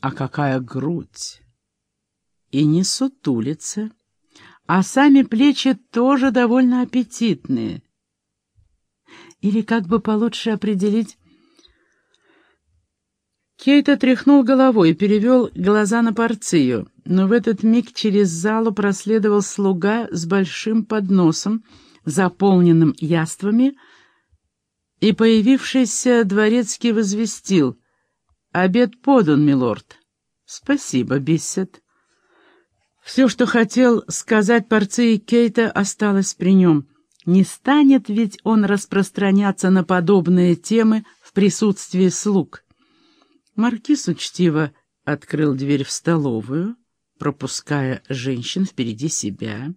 А какая грудь! И не сутулится, а сами плечи тоже довольно аппетитные. Или как бы получше определить... Кейт отряхнул головой и перевел глаза на порцию, но в этот миг через залу проследовал слуга с большим подносом, заполненным яствами, и появившийся дворецкий возвестил «Обед подан, милорд». «Спасибо, Биссет». Все, что хотел сказать порции Кейта, осталось при нем. Не станет ведь он распространяться на подобные темы в присутствии слуг. Маркиз учтиво открыл дверь в столовую, пропуская женщин впереди себя.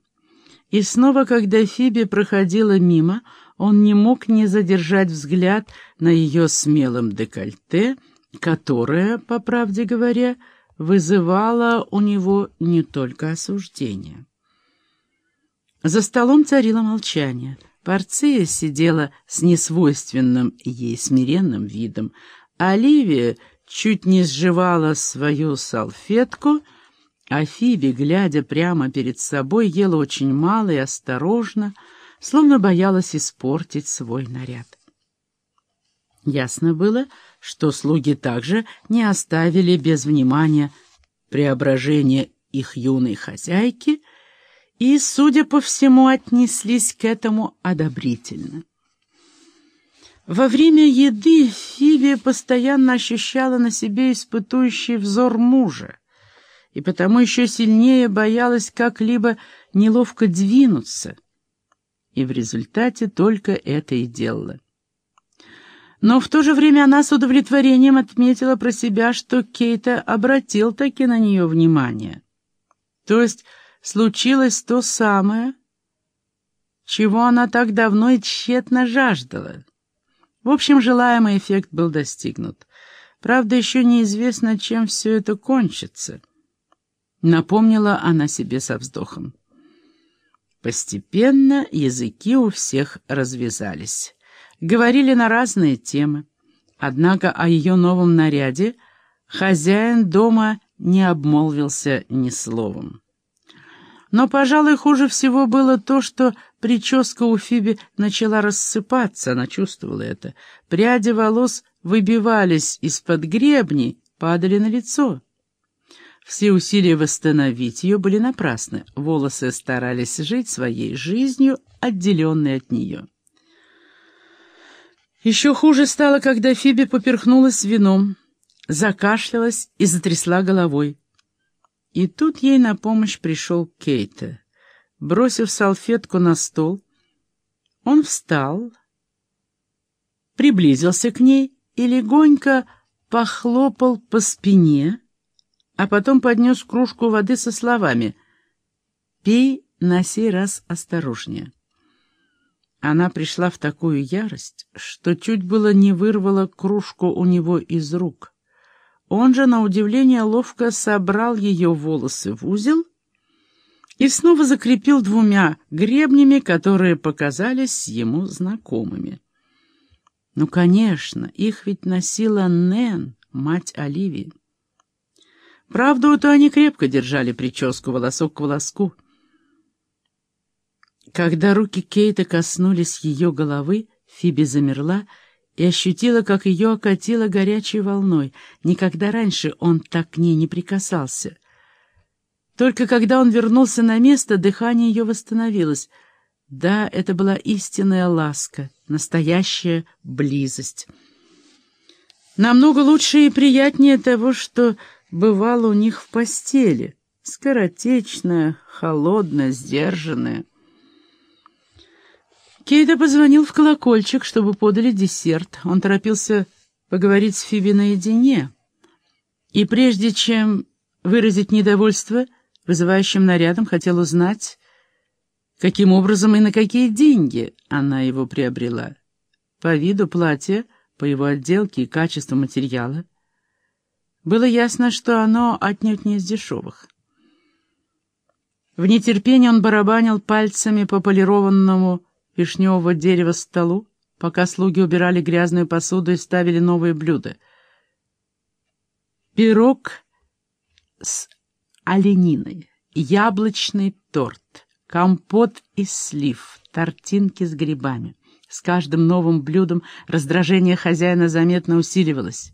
И снова, когда Фиби проходила мимо, он не мог не задержать взгляд на ее смелом декольте, которое, по правде говоря, вызывало у него не только осуждение. За столом царило молчание. Порция сидела с несвойственным ей смиренным видом. Оливия чуть не сживала свою салфетку, а Фиби, глядя прямо перед собой, ела очень мало и осторожно, словно боялась испортить свой наряд. Ясно было, что слуги также не оставили без внимания преображение их юной хозяйки и, судя по всему, отнеслись к этому одобрительно. Во время еды Фиби постоянно ощущала на себе испытующий взор мужа, и потому еще сильнее боялась как-либо неловко двинуться, и в результате только это и делала. Но в то же время она с удовлетворением отметила про себя, что Кейта обратил таки на нее внимание. То есть случилось то самое, чего она так давно и тщетно жаждала. В общем, желаемый эффект был достигнут. Правда, еще неизвестно, чем все это кончится. Напомнила она себе со вздохом. Постепенно языки у всех развязались. Говорили на разные темы. Однако о ее новом наряде хозяин дома не обмолвился ни словом. Но, пожалуй, хуже всего было то, что прическа у Фиби начала рассыпаться, она чувствовала это. Пряди волос выбивались из-под гребней, падали на лицо. Все усилия восстановить ее были напрасны. Волосы старались жить своей жизнью, отделенной от нее. Еще хуже стало, когда Фиби поперхнулась вином, закашлялась и затрясла головой. И тут ей на помощь пришел Кейта. Бросив салфетку на стол, он встал, приблизился к ней и легонько похлопал по спине, а потом поднес кружку воды со словами «Пей на сей раз осторожнее». Она пришла в такую ярость, что чуть было не вырвала кружку у него из рук. Он же, на удивление, ловко собрал ее волосы в узел и снова закрепил двумя гребнями, которые показались ему знакомыми. Ну, конечно, их ведь носила Нэн, мать Оливии. Правда, вот они крепко держали прическу волосок к волоску. Когда руки Кейта коснулись ее головы, Фиби замерла и ощутила, как ее окатило горячей волной. Никогда раньше он так к ней не прикасался. Только когда он вернулся на место, дыхание ее восстановилось. Да, это была истинная ласка, настоящая близость. Намного лучше и приятнее того, что бывало у них в постели. Скоротечная, холодная, сдержанная. Кейда позвонил в колокольчик, чтобы подали десерт. Он торопился поговорить с Фиби наедине. И прежде чем выразить недовольство вызывающим нарядом, хотел узнать, каким образом и на какие деньги она его приобрела. По виду платья, по его отделке и качеству материала. Было ясно, что оно отнюдь не из дешевых. В нетерпении он барабанил пальцами по полированному вишневого дерева столу, пока слуги убирали грязную посуду и ставили новые блюда. Пирог с олениной, яблочный торт, компот из слив, тортинки с грибами. С каждым новым блюдом раздражение хозяина заметно усиливалось.